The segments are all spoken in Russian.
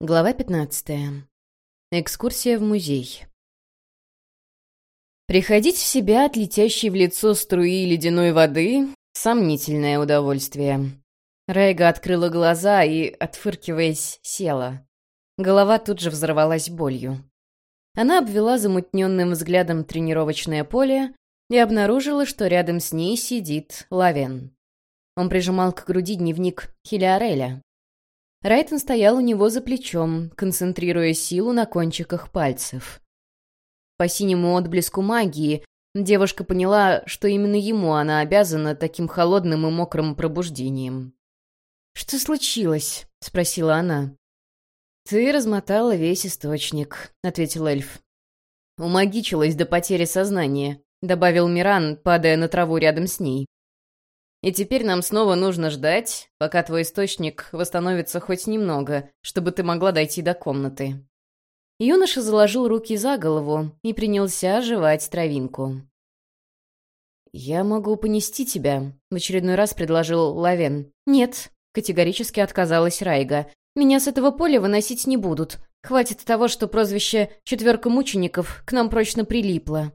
Глава 15. Экскурсия в музей. Приходить в себя от летящей в лицо струи ледяной воды — сомнительное удовольствие. Райга открыла глаза и, отфыркиваясь, села. Голова тут же взорвалась болью. Она обвела замутненным взглядом тренировочное поле и обнаружила, что рядом с ней сидит Лавен. Он прижимал к груди дневник Хилиареля, Райтон стоял у него за плечом, концентрируя силу на кончиках пальцев. По синему отблеску магии девушка поняла, что именно ему она обязана таким холодным и мокрым пробуждением. «Что случилось?» — спросила она. «Ты размотала весь источник», — ответил эльф. «Умагичилась до потери сознания», — добавил Миран, падая на траву рядом с ней. И теперь нам снова нужно ждать, пока твой источник восстановится хоть немного, чтобы ты могла дойти до комнаты». Юноша заложил руки за голову и принялся жевать травинку. «Я могу понести тебя», — в очередной раз предложил Лавен. «Нет», — категорически отказалась Райга. «Меня с этого поля выносить не будут. Хватит того, что прозвище «четверка мучеников» к нам прочно прилипло».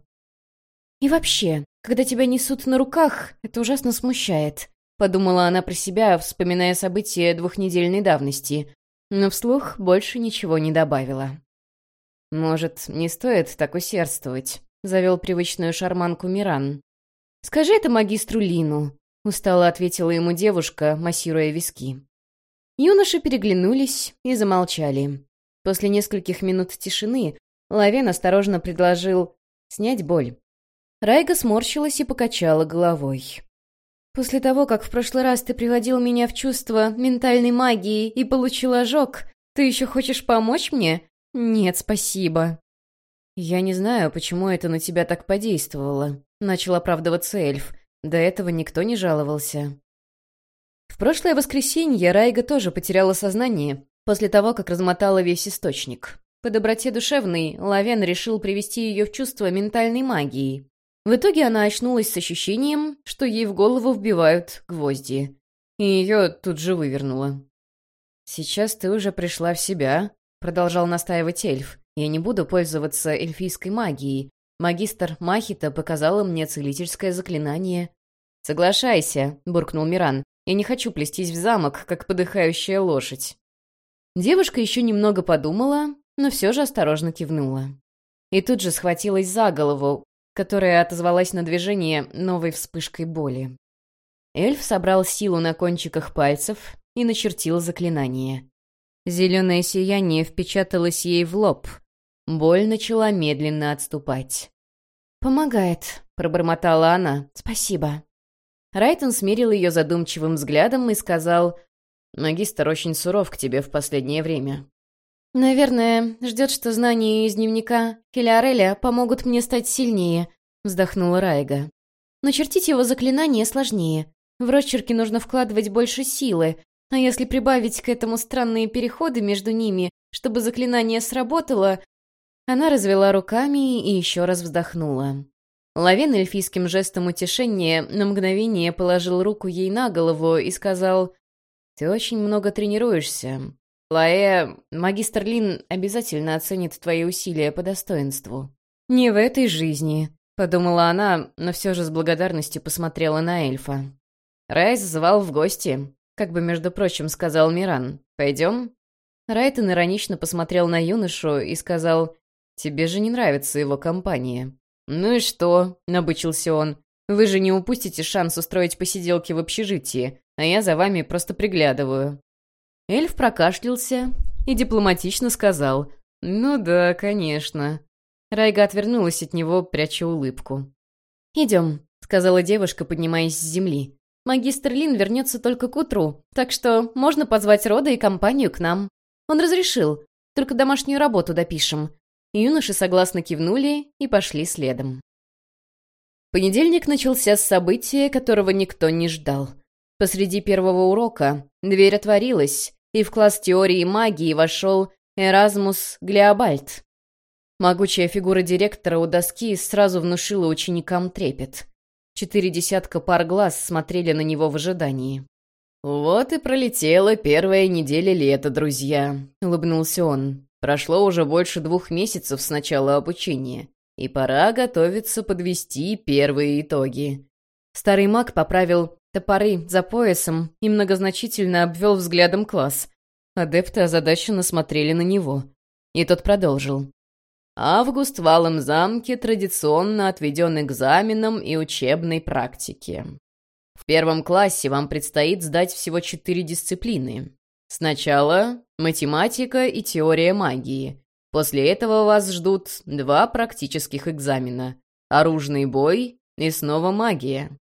«И вообще, когда тебя несут на руках, это ужасно смущает», — подумала она про себя, вспоминая события двухнедельной давности, но вслух больше ничего не добавила. «Может, не стоит так усердствовать?» — завел привычную шарманку Миран. «Скажи это магистру Лину», — устало ответила ему девушка, массируя виски. Юноши переглянулись и замолчали. После нескольких минут тишины Лавен осторожно предложил снять боль. Райга сморщилась и покачала головой. «После того, как в прошлый раз ты приводил меня в чувство ментальной магии и получил ожог, ты еще хочешь помочь мне? Нет, спасибо». «Я не знаю, почему это на тебя так подействовало», — начал оправдываться эльф. До этого никто не жаловался. В прошлое воскресенье Райга тоже потеряла сознание после того, как размотала весь источник. По доброте душевной Лавен решил привести ее в чувство ментальной магией. В итоге она очнулась с ощущением, что ей в голову вбивают гвозди. И ее тут же вывернуло. «Сейчас ты уже пришла в себя», — продолжал настаивать эльф. «Я не буду пользоваться эльфийской магией. Магистр Махита показала мне целительское заклинание». «Соглашайся», — буркнул Миран. «Я не хочу плестись в замок, как подыхающая лошадь». Девушка еще немного подумала, но все же осторожно кивнула. И тут же схватилась за голову, которая отозвалась на движение новой вспышкой боли. Эльф собрал силу на кончиках пальцев и начертил заклинание. Зеленое сияние впечаталось ей в лоб. Боль начала медленно отступать. «Помогает», — пробормотала она. «Спасибо». Райтон смерил ее задумчивым взглядом и сказал, «Магистр очень суров к тебе в последнее время. «Наверное, ждет, что знания из дневника Хелиареля помогут мне стать сильнее», — вздохнула Райга. «Но чертить его заклинание сложнее. В росчерки нужно вкладывать больше силы, а если прибавить к этому странные переходы между ними, чтобы заклинание сработало...» Она развела руками и еще раз вздохнула. Лавен эльфийским жестом утешения на мгновение положил руку ей на голову и сказал, «Ты очень много тренируешься. Лаэ, магистр Лин обязательно оценит твои усилия по достоинству. Не в этой жизни, подумала она, но все же с благодарностью посмотрела на эльфа. Райс звал в гости, как бы, между прочим, сказал Миран. «Пойдем?» Райтон иронично посмотрел на юношу и сказал, «Тебе же не нравится его компания». «Ну и что?» — набычился он. «Вы же не упустите шанс устроить посиделки в общежитии, а я за вами просто приглядываю. Эльф прокашлялся и дипломатично сказал «Ну да, конечно». Райга отвернулась от него, пряча улыбку. «Идем», — сказала девушка, поднимаясь с земли. «Магистр Лин вернется только к утру, так что можно позвать Рода и компанию к нам. Он разрешил, только домашнюю работу допишем». Юноши согласно кивнули и пошли следом. Понедельник начался с события, которого никто не ждал — Посреди первого урока дверь отворилась, и в класс теории магии вошел Эразмус Глеобальд. Могучая фигура директора у доски сразу внушила ученикам трепет. Четыре десятка пар глаз смотрели на него в ожидании. «Вот и пролетела первая неделя лета, друзья», — улыбнулся он. «Прошло уже больше двух месяцев с начала обучения, и пора готовиться подвести первые итоги». Старый маг поправил топоры за поясом и многозначительно обвел взглядом класс. Адепты озадаченно смотрели на него. И тот продолжил. Август в Алом замке традиционно отведен экзаменам и учебной практике. В первом классе вам предстоит сдать всего четыре дисциплины. Сначала математика и теория магии. После этого вас ждут два практических экзамена. Оружный бой и снова магия.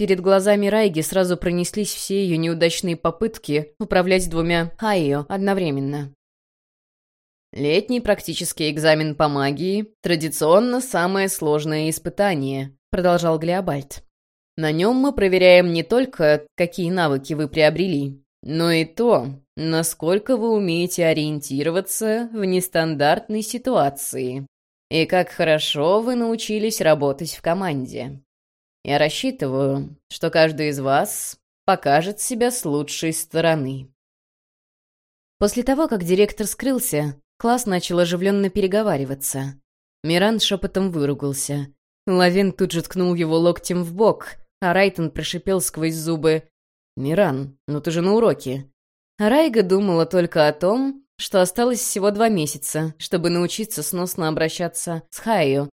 Перед глазами Райги сразу пронеслись все ее неудачные попытки управлять двумя Хайо одновременно. Летний практический экзамен по магии — традиционно самое сложное испытание, продолжал Глеобальд. На нем мы проверяем не только, какие навыки вы приобрели, но и то, насколько вы умеете ориентироваться в нестандартной ситуации и как хорошо вы научились работать в команде. Я рассчитываю, что каждый из вас покажет себя с лучшей стороны. После того, как директор скрылся, Класс начал оживленно переговариваться. Миран шепотом выругался. Лавин тут же ткнул его локтем в бок, а Райтон прошипел сквозь зубы. «Миран, ну ты же на уроке». Райга думала только о том, что осталось всего два месяца, чтобы научиться сносно обращаться с Хайо.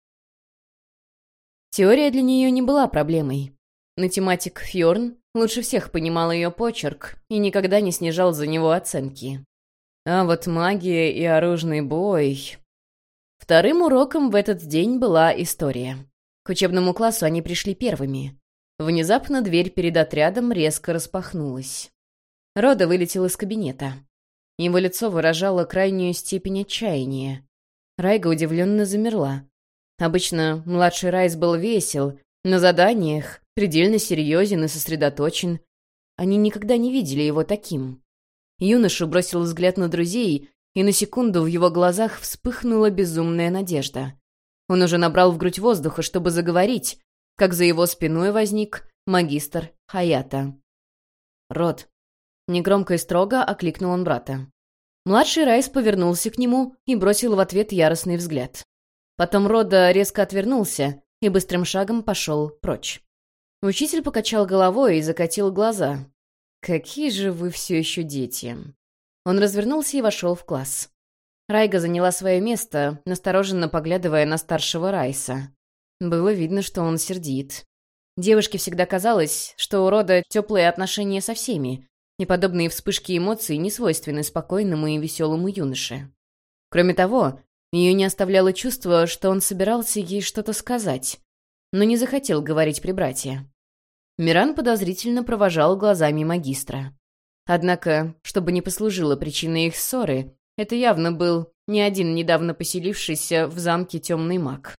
Теория для нее не была проблемой. Математик Фьорн лучше всех понимал ее почерк и никогда не снижал за него оценки. А вот магия и оружный бой... Вторым уроком в этот день была история. К учебному классу они пришли первыми. Внезапно дверь перед отрядом резко распахнулась. Рода вылетел из кабинета. Его лицо выражало крайнюю степень отчаяния. Райга удивленно замерла. Обычно младший Райс был весел, на заданиях, предельно серьезен и сосредоточен. Они никогда не видели его таким. Юноша бросил взгляд на друзей, и на секунду в его глазах вспыхнула безумная надежда. Он уже набрал в грудь воздуха, чтобы заговорить, как за его спиной возник магистр Хаята. «Рот». Негромко и строго окликнул он брата. Младший Райс повернулся к нему и бросил в ответ яростный взгляд. Потом Рода резко отвернулся и быстрым шагом пошел прочь. Учитель покачал головой и закатил глаза, «Какие же вы все еще дети!» Он развернулся и вошел в класс. Райга заняла свое место, настороженно поглядывая на старшего Райса. Было видно, что он сердит. Девушке всегда казалось, что у рода теплые отношения со всеми, и подобные вспышки эмоций не свойственны спокойному и веселому юноше. Кроме того, ее не оставляло чувство, что он собирался ей что-то сказать, но не захотел говорить при брате. Миран подозрительно провожал глазами магистра. Однако, чтобы не послужило причиной их ссоры, это явно был не один недавно поселившийся в замке темный маг.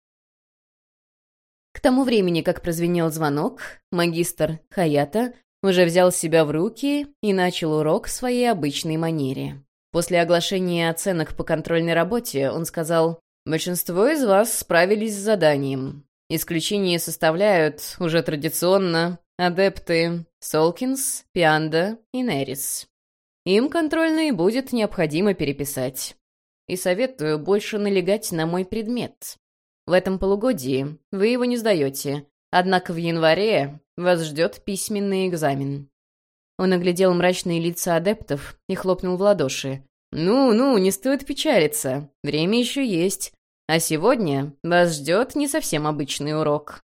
К тому времени, как прозвенел звонок, магистр Хаята уже взял себя в руки и начал урок в своей обычной манере. После оглашения оценок по контрольной работе он сказал, «Большинство из вас справились с заданием. Исключение составляют, уже традиционно, Адепты Солкинс, Пианда и Нерис. Им контрольные будет необходимо переписать. И советую больше налегать на мой предмет. В этом полугодии вы его не сдаете, однако в январе вас ждет письменный экзамен. Он оглядел мрачные лица адептов и хлопнул в ладоши. «Ну-ну, не стоит печалиться. Время еще есть. А сегодня вас ждет не совсем обычный урок».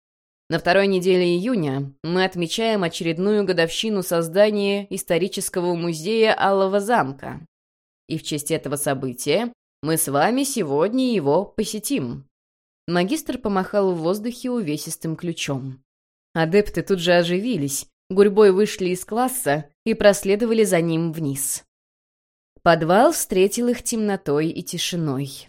На второй неделе июня мы отмечаем очередную годовщину создания исторического музея Алого замка. И в честь этого события мы с вами сегодня его посетим. Магистр помахал в воздухе увесистым ключом. Адепты тут же оживились, гурьбой вышли из класса и проследовали за ним вниз. Подвал встретил их темнотой и тишиной.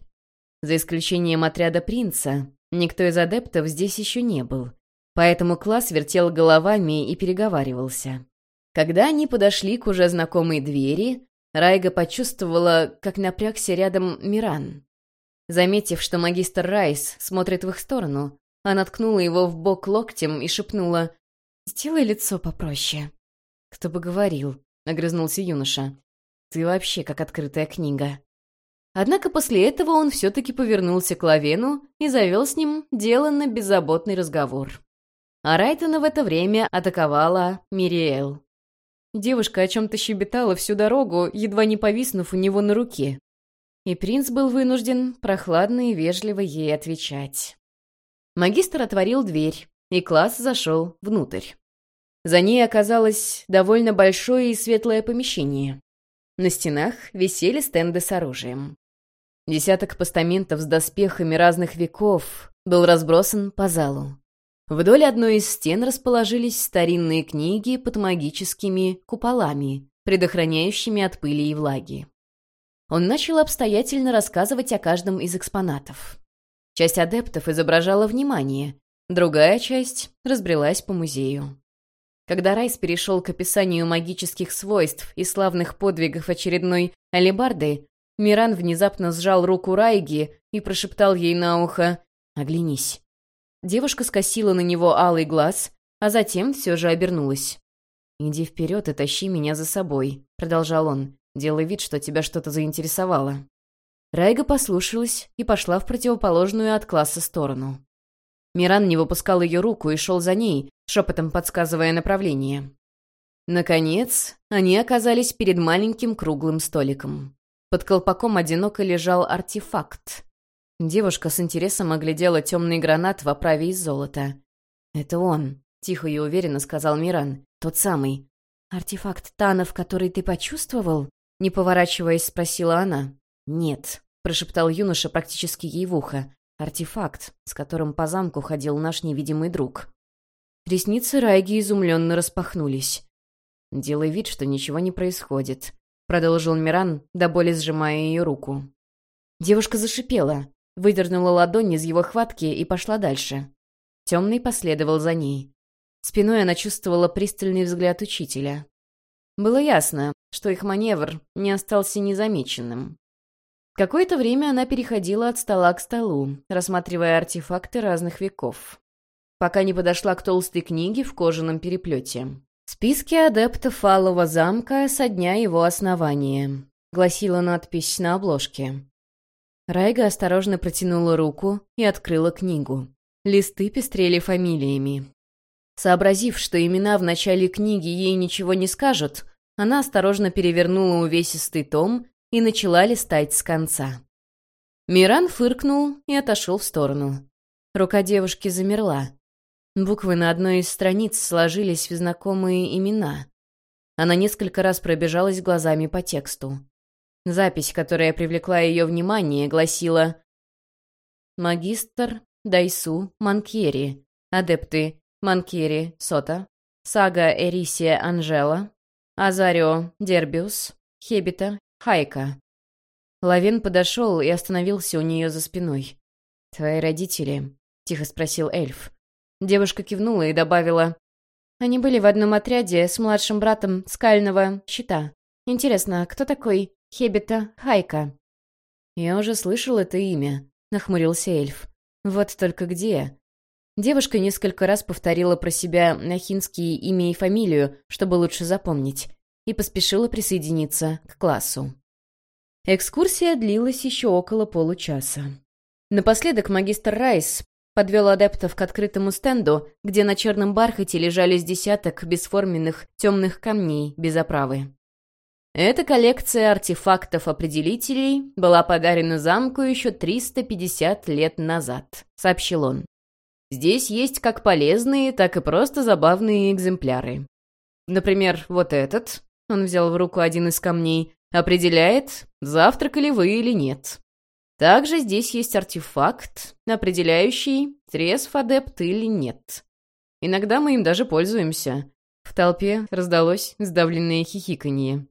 За исключением отряда принца, никто из адептов здесь еще не был — поэтому класс вертел головами и переговаривался. Когда они подошли к уже знакомой двери, Райга почувствовала, как напрягся рядом Миран. Заметив, что магистр Райс смотрит в их сторону, она ткнула его в бок локтем и шепнула «Сделай лицо попроще». «Кто бы говорил», — огрызнулся юноша. «Ты вообще как открытая книга». Однако после этого он все-таки повернулся к Лавену и завел с ним деланно беззаботный разговор. А Райтона в это время атаковала Мириэл. Девушка о чем-то щебетала всю дорогу, едва не повиснув у него на руке. И принц был вынужден прохладно и вежливо ей отвечать. Магистр отворил дверь, и класс зашел внутрь. За ней оказалось довольно большое и светлое помещение. На стенах висели стенды с оружием. Десяток постаментов с доспехами разных веков был разбросан по залу. Вдоль одной из стен расположились старинные книги под магическими куполами, предохраняющими от пыли и влаги. Он начал обстоятельно рассказывать о каждом из экспонатов. Часть адептов изображала внимание, другая часть разбрелась по музею. Когда Райс перешел к описанию магических свойств и славных подвигов очередной алебарды, Миран внезапно сжал руку Райги и прошептал ей на ухо «Оглянись». Девушка скосила на него алый глаз, а затем все же обернулась. «Иди вперед и тащи меня за собой», — продолжал он, делая вид, что тебя что-то заинтересовало. Райга послушалась и пошла в противоположную от класса сторону. Миран не выпускал ее руку и шел за ней, шепотом подсказывая направление. Наконец, они оказались перед маленьким круглым столиком. Под колпаком одиноко лежал артефакт. Девушка с интересом оглядела темный гранат в оправе из золота. «Это он», — тихо и уверенно сказал Миран. «Тот самый». «Артефакт Танов, который ты почувствовал?» Не поворачиваясь, спросила она. «Нет», — прошептал юноша практически ей в ухо. «Артефакт, с которым по замку ходил наш невидимый друг». Ресницы Райги изумленно распахнулись. «Делай вид, что ничего не происходит», продолжил Миран, до боли сжимая ее руку. Девушка зашипела, выдернула ладонь из его хватки и пошла дальше. Темный последовал за ней. Спиной она чувствовала пристальный взгляд учителя. Было ясно, что их маневр не остался незамеченным. Какое-то время она переходила от стола к столу, рассматривая артефакты разных веков, пока не подошла к толстой книге в кожаном переплете. «Списки адептов Алого замка со дня его основания», — гласила надпись на обложке. Райга осторожно протянула руку и открыла книгу. Листы пестрели фамилиями. Сообразив, что имена в начале книги ей ничего не скажут, она осторожно перевернула увесистый том и начала листать с конца. Миран фыркнул и отошел в сторону. Рука девушки замерла. Буквы на одной из страниц сложились в знакомые имена. Она несколько раз пробежалась глазами по тексту. Запись, которая привлекла ее внимание, гласила «Магистр Дайсу Манкери, адепты Манкери Сота, Сага Эрисия Анжела, Азарио Дербиус, Хебита Хайка». Лавин подошел и остановился у нее за спиной. «Твои родители?» — тихо спросил эльф. Девушка кивнула и добавила. Они были в одном отряде с младшим братом скального щита. Интересно, кто такой Хебета Хайка? Я уже слышал это имя, нахмурился эльф. Вот только где? Девушка несколько раз повторила про себя нахинские имя и фамилию, чтобы лучше запомнить, и поспешила присоединиться к классу. Экскурсия длилась еще около получаса. Напоследок магистр Райс подвел адептов к открытому стенду, где на черном бархате лежали с десяток бесформенных темных камней без оправы. Эта коллекция артефактов-определителей была подарена замку еще 350 лет назад, сообщил он. Здесь есть как полезные, так и просто забавные экземпляры. Например, вот этот, он взял в руку один из камней, определяет, завтракали вы или нет. Также здесь есть артефакт, определяющий, трезв адепт или нет. Иногда мы им даже пользуемся. В толпе раздалось сдавленное хихиканье.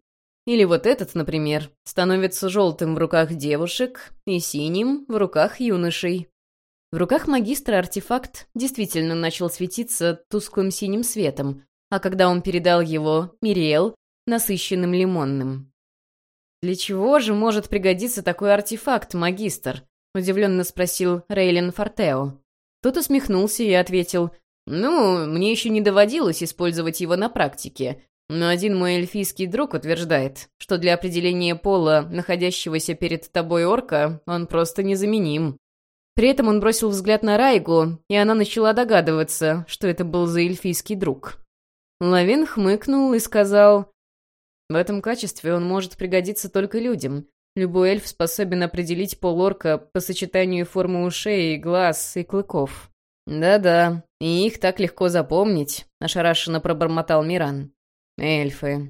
Или вот этот, например, становится желтым в руках девушек и синим в руках юношей. В руках магистра артефакт действительно начал светиться тусклым синим светом, а когда он передал его Мириэл, насыщенным лимонным. «Для чего же может пригодиться такой артефакт, магистр?» — удивленно спросил Рейлен Фортео. Тот усмехнулся и ответил, «Ну, мне еще не доводилось использовать его на практике, но один мой эльфийский друг утверждает, что для определения пола, находящегося перед тобой орка, он просто незаменим. При этом он бросил взгляд на Райгу, и она начала догадываться, что это был за эльфийский друг. Лавин хмыкнул и сказал, «В этом качестве он может пригодиться только людям. Любой эльф способен определить пол орка по сочетанию формы ушей, глаз и клыков». «Да-да, и их так легко запомнить», — ошарашенно пробормотал Миран. «Эльфы».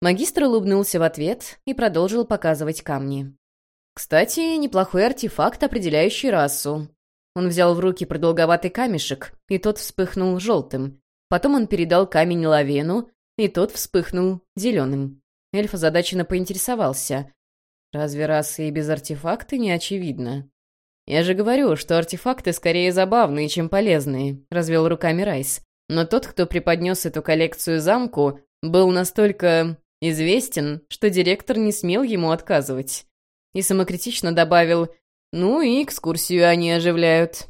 Магистр улыбнулся в ответ и продолжил показывать камни. «Кстати, неплохой артефакт, определяющий расу». Он взял в руки продолговатый камешек, и тот вспыхнул желтым. Потом он передал камень Лавену, и тот вспыхнул зеленым. Эльф озадаченно поинтересовался. «Разве раса и без артефакта не очевидно?» «Я же говорю, что артефакты скорее забавные, чем полезные», — развел руками Райс. «Но тот, кто преподнес эту коллекцию замку, был настолько известен, что директор не смел ему отказывать. И самокритично добавил «Ну и экскурсию они оживляют».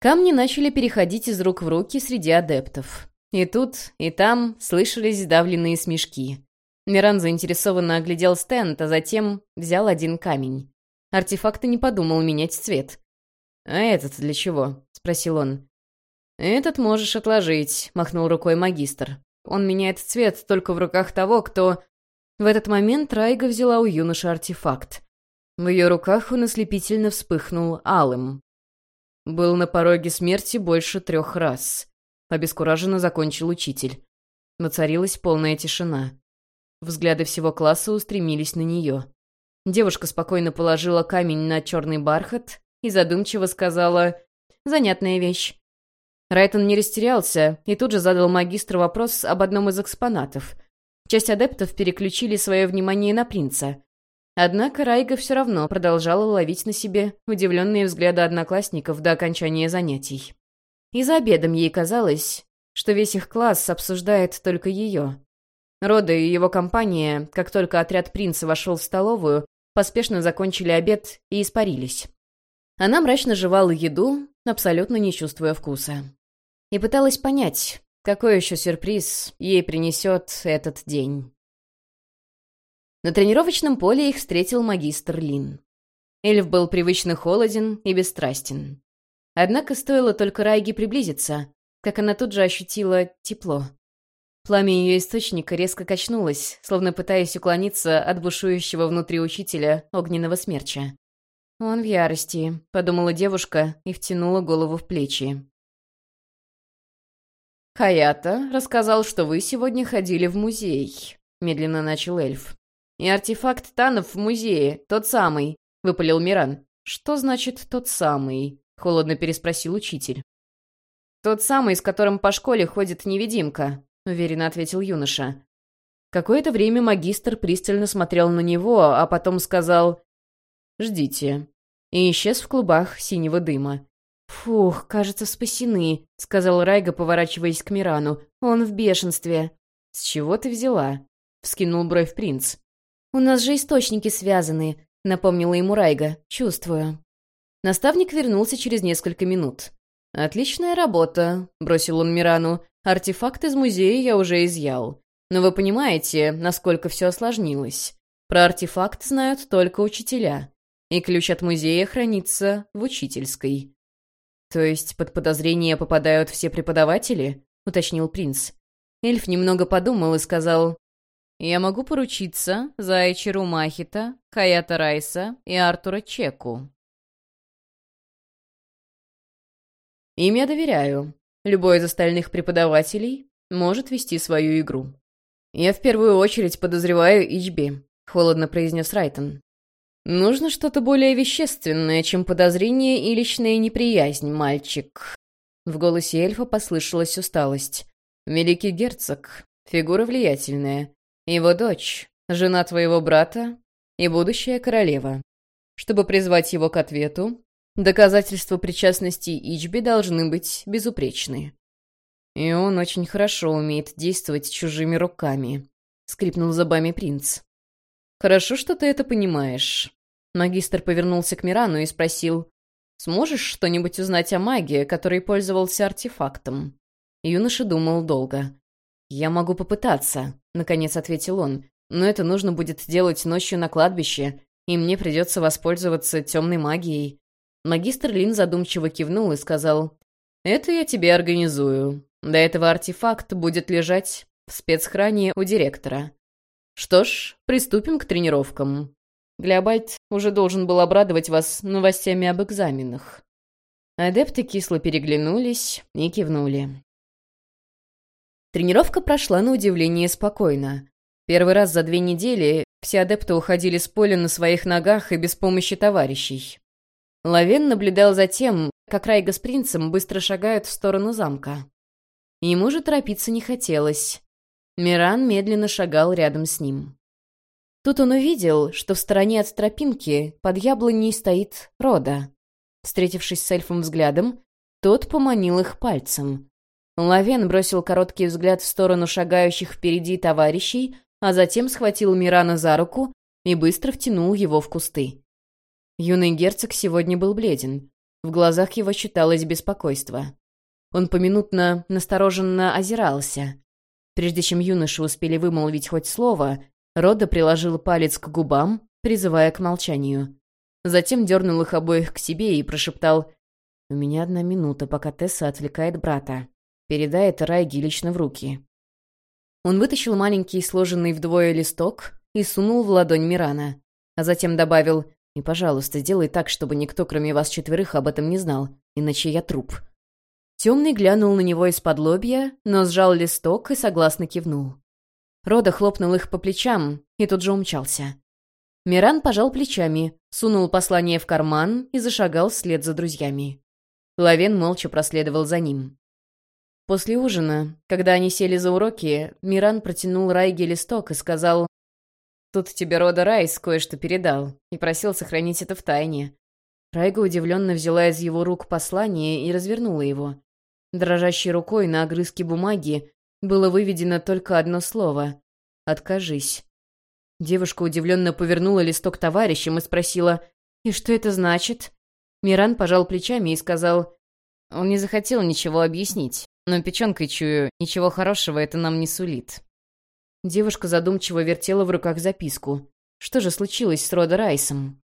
Камни начали переходить из рук в руки среди адептов. И тут, и там слышались сдавленные смешки. Миран заинтересованно оглядел стенд, а затем взял один камень. Артефакт и не подумал менять цвет. «А этот для чего?» — спросил он. «Этот можешь отложить», — махнул рукой магистр. Он меняет цвет только в руках того, кто... В этот момент Райга взяла у юноши артефакт. В ее руках он ослепительно вспыхнул алым. Был на пороге смерти больше трех раз. Обескураженно закончил учитель. Воцарилась полная тишина. Взгляды всего класса устремились на нее. Девушка спокойно положила камень на черный бархат и задумчиво сказала «Занятная вещь. Райтон не растерялся и тут же задал магистру вопрос об одном из экспонатов. Часть адептов переключили свое внимание на принца. Однако Райга все равно продолжала ловить на себе удивленные взгляды одноклассников до окончания занятий. И за обедом ей казалось, что весь их класс обсуждает только ее. Рода и его компания, как только отряд принца вошел в столовую, поспешно закончили обед и испарились. Она мрачно жевала еду, абсолютно не чувствуя вкуса. И пыталась понять, какой еще сюрприз ей принесет этот день. На тренировочном поле их встретил магистр Лин. Эльф был привычно холоден и бесстрастен. Однако стоило только Райге приблизиться, как она тут же ощутила тепло. Пламя ее источника резко качнулось, словно пытаясь уклониться от бушующего внутри учителя огненного смерча. «Он в ярости», — подумала девушка и втянула голову в плечи. «Хаята рассказал, что вы сегодня ходили в музей», — медленно начал эльф. «И артефакт Танов в музее, тот самый», — выпалил Миран. «Что значит «тот самый»?» — холодно переспросил учитель. «Тот самый, с которым по школе ходит невидимка», — уверенно ответил юноша. Какое-то время магистр пристально смотрел на него, а потом сказал «Ждите». И исчез в клубах синего дыма. «Фух, кажется, спасены», — сказал Райга, поворачиваясь к Мирану. «Он в бешенстве». «С чего ты взяла?» — вскинул бровь принц. «У нас же источники связаны», — напомнила ему Райга. «Чувствую». Наставник вернулся через несколько минут. «Отличная работа», — бросил он Мирану. «Артефакт из музея я уже изъял. Но вы понимаете, насколько все осложнилось. Про артефакт знают только учителя и ключ от музея хранится в учительской». «То есть под подозрение попадают все преподаватели?» — уточнил принц. Эльф немного подумал и сказал, «Я могу поручиться за Эйчеру Махита, Каята Райса и Артура Чеку». Им я доверяю. Любой из остальных преподавателей может вести свою игру. Я в первую очередь подозреваю Ичби, — холодно произнес Райтон. «Нужно что-то более вещественное, чем подозрение и личная неприязнь, мальчик». В голосе эльфа послышалась усталость. «Великий герцог, фигура влиятельная. Его дочь, жена твоего брата и будущая королева. Чтобы призвать его к ответу, доказательства причастности Ичби должны быть безупречны. И он очень хорошо умеет действовать чужими руками», — скрипнул зубами принц. «Хорошо, что ты это понимаешь. Магистр повернулся к Мирану и спросил, «Сможешь что-нибудь узнать о магии, который пользовался артефактом?» Юноша думал долго. «Я могу попытаться», — наконец ответил он. «Но это нужно будет делать ночью на кладбище, и мне придется воспользоваться темной магией». Магистр Лин задумчиво кивнул и сказал, «Это я тебе организую. До этого артефакт будет лежать в спецхране у директора. Что ж, приступим к тренировкам. Глеобальд уже должен был обрадовать вас новостями об экзаменах». Адепты кисло переглянулись и кивнули. Тренировка прошла на удивление спокойно. Первый раз за две недели все адепты уходили с поля на своих ногах и без помощи товарищей. Лавен наблюдал за тем, как Райга с принцем быстро шагают в сторону замка. Ему же торопиться не хотелось. Миран медленно шагал рядом с ним. Тут он увидел, что в стороне от тропинки под яблоней стоит Рода. Встретившись с эльфом взглядом, тот поманил их пальцем. Лавен бросил короткий взгляд в сторону шагающих впереди товарищей, а затем схватил Мирана за руку и быстро втянул его в кусты. Юный герцог сегодня был бледен. В глазах его читалось беспокойство. Он поминутно настороженно озирался. Прежде чем юноши успели вымолвить хоть слово, Рода приложил палец к губам, призывая к молчанию. Затем дернул их обоих к себе и прошептал «У меня одна минута, пока Тесса отвлекает брата. Передай это Райги лично в руки». Он вытащил маленький сложенный вдвое листок и сунул в ладонь Мирана, а затем добавил «И, пожалуйста, сделай так, чтобы никто, кроме вас четверых, об этом не знал, иначе я труп». Темный глянул на него из-под лобья, но сжал листок и согласно кивнул. Рода хлопнул их по плечам и тут же умчался. Миран пожал плечами, сунул послание в карман и зашагал вслед за друзьями. Лавен молча проследовал за ним. После ужина, когда они сели за уроки, Миран протянул Райге листок и сказал «Тут тебе рода Райс кое-что передал и просил сохранить это в тайне». Райга удивленно взяла из его рук послание и развернула его. Дрожащей рукой на огрызке бумаги было выведено только одно слово «Откажись». Девушка удивленно повернула листок товарищам и спросила «И что это значит?» Миран пожал плечами и сказал «Он не захотел ничего объяснить, но печенкой чую, ничего хорошего это нам не сулит». Девушка задумчиво вертела в руках записку. Что же случилось с Рода Райсом?